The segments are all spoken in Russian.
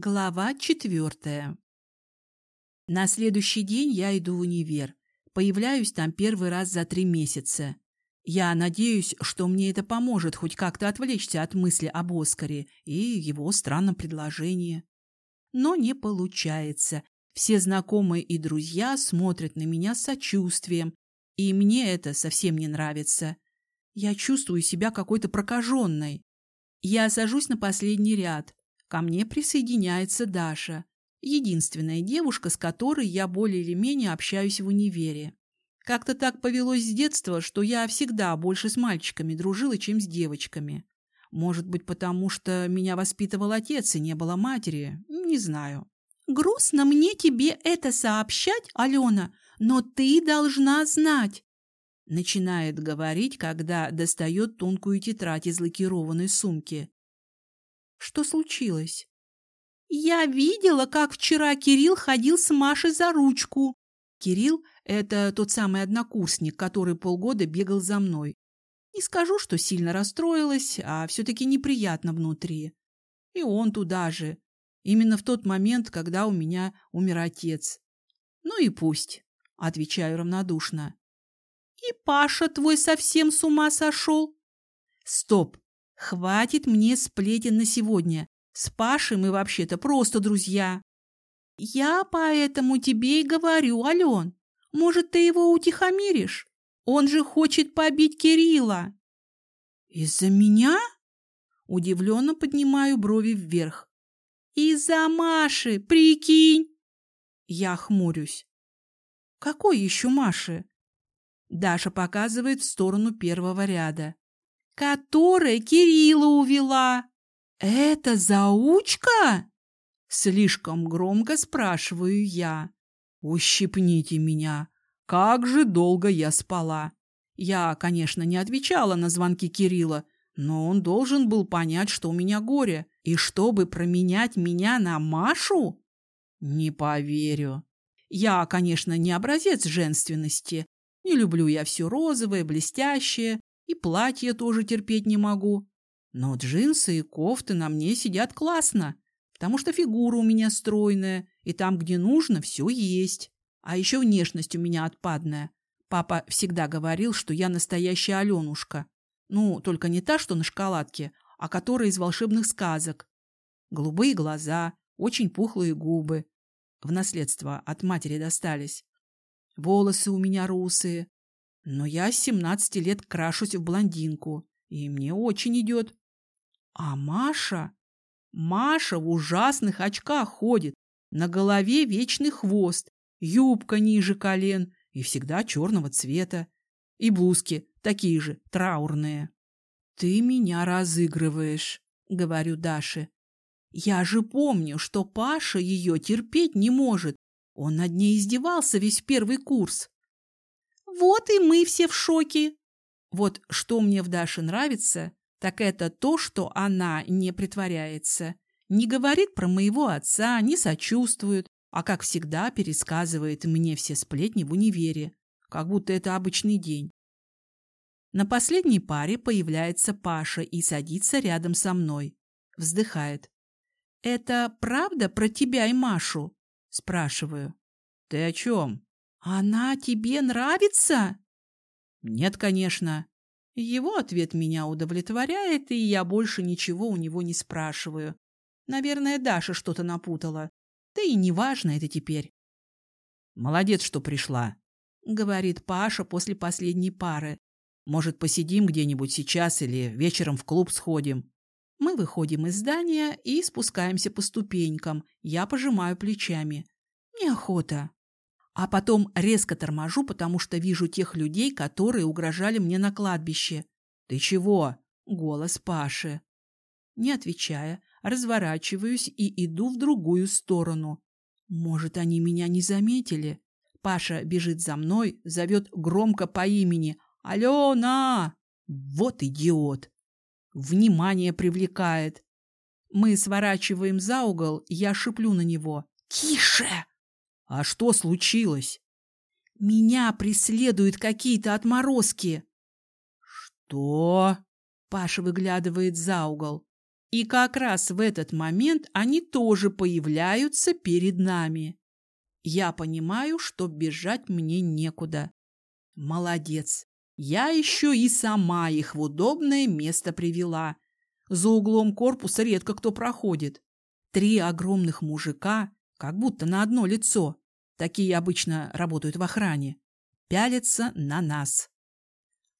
Глава четвертая. На следующий день я иду в универ. Появляюсь там первый раз за три месяца. Я надеюсь, что мне это поможет хоть как-то отвлечься от мысли об Оскаре и его странном предложении. Но не получается. Все знакомые и друзья смотрят на меня с сочувствием, и мне это совсем не нравится. Я чувствую себя какой-то прокаженной. Я сажусь на последний ряд. Ко мне присоединяется Даша, единственная девушка, с которой я более или менее общаюсь в универе. Как-то так повелось с детства, что я всегда больше с мальчиками дружила, чем с девочками. Может быть, потому что меня воспитывал отец и не было матери, не знаю. «Грустно мне тебе это сообщать, Алена, но ты должна знать, Начинает говорить, когда достает тонкую тетрадь из лакированной сумки. Что случилось? Я видела, как вчера Кирилл ходил с Машей за ручку. Кирилл – это тот самый однокурсник, который полгода бегал за мной. Не скажу, что сильно расстроилась, а все-таки неприятно внутри. И он туда же. Именно в тот момент, когда у меня умер отец. Ну и пусть, отвечаю равнодушно. И Паша твой совсем с ума сошел? Стоп! Хватит мне сплетен на сегодня. С Пашей мы вообще-то просто друзья. Я поэтому тебе и говорю, Ален. Может, ты его утихомиришь? Он же хочет побить Кирилла. Из-за меня? Удивленно поднимаю брови вверх. Из-за Маши, прикинь. Я хмурюсь. Какой еще Маши? Даша показывает в сторону первого ряда. «Которая Кирилла увела!» «Это заучка?» Слишком громко спрашиваю я. «Ущипните меня! Как же долго я спала!» Я, конечно, не отвечала на звонки Кирилла, но он должен был понять, что у меня горе. И чтобы променять меня на Машу? Не поверю. Я, конечно, не образец женственности, не люблю я все розовое, блестящее, и платье тоже терпеть не могу. Но джинсы и кофты на мне сидят классно, потому что фигура у меня стройная, и там, где нужно, все есть. А еще внешность у меня отпадная. Папа всегда говорил, что я настоящая Аленушка. Ну, только не та, что на шоколадке, а которая из волшебных сказок. Голубые глаза, очень пухлые губы. В наследство от матери достались волосы у меня русые. Но я с семнадцати лет крашусь в блондинку, и мне очень идет. А Маша? Маша в ужасных очках ходит, на голове вечный хвост, юбка ниже колен и всегда черного цвета. И блузки такие же, траурные. «Ты меня разыгрываешь», — говорю Даше. «Я же помню, что Паша ее терпеть не может он над ней издевался весь первый курс. Вот и мы все в шоке. Вот что мне в Даше нравится, так это то, что она не притворяется, не говорит про моего отца, не сочувствует, а, как всегда, пересказывает мне все сплетни в универе, как будто это обычный день. На последней паре появляется Паша и садится рядом со мной. Вздыхает. «Это правда про тебя и Машу?» Спрашиваю. Ты о чем? Она тебе нравится? Нет, конечно. Его ответ меня удовлетворяет, и я больше ничего у него не спрашиваю. Наверное, Даша что-то напутала. Да и неважно это теперь. Молодец, что пришла, говорит Паша после последней пары. Может, посидим где-нибудь сейчас или вечером в клуб сходим? Мы выходим из здания и спускаемся по ступенькам. Я пожимаю плечами. Неохота. А потом резко торможу, потому что вижу тех людей, которые угрожали мне на кладбище. «Ты чего?» — голос Паши. Не отвечая, разворачиваюсь и иду в другую сторону. Может, они меня не заметили? Паша бежит за мной, зовет громко по имени. «Алена!» Вот идиот! Внимание привлекает. Мы сворачиваем за угол, я шиплю на него. «Тише!» «А что случилось?» «Меня преследуют какие-то отморозки». «Что?» Паша выглядывает за угол. И как раз в этот момент они тоже появляются перед нами. Я понимаю, что бежать мне некуда. Молодец. Я еще и сама их в удобное место привела. За углом корпуса редко кто проходит. Три огромных мужика, как будто на одно лицо, такие обычно работают в охране, пялятся на нас.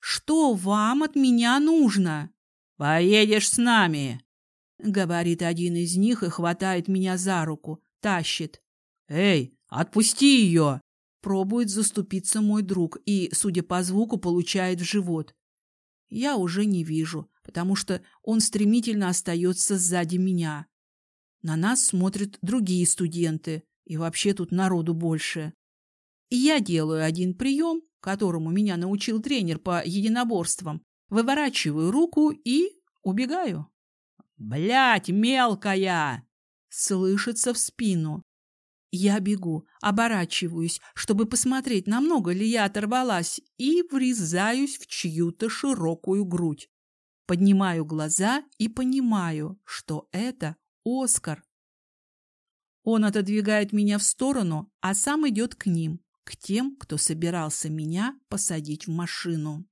«Что вам от меня нужно?» «Поедешь с нами», — говорит один из них и хватает меня за руку, тащит. «Эй, отпусти ее!» Пробует заступиться мой друг и, судя по звуку, получает в живот. Я уже не вижу, потому что он стремительно остается сзади меня. На нас смотрят другие студенты, и вообще тут народу больше. И я делаю один прием, которому меня научил тренер по единоборствам, выворачиваю руку и убегаю. Блять, мелкая!» Слышится в спину. Я бегу, оборачиваюсь, чтобы посмотреть, намного ли я оторвалась, и врезаюсь в чью-то широкую грудь. Поднимаю глаза и понимаю, что это Оскар. Он отодвигает меня в сторону, а сам идет к ним, к тем, кто собирался меня посадить в машину.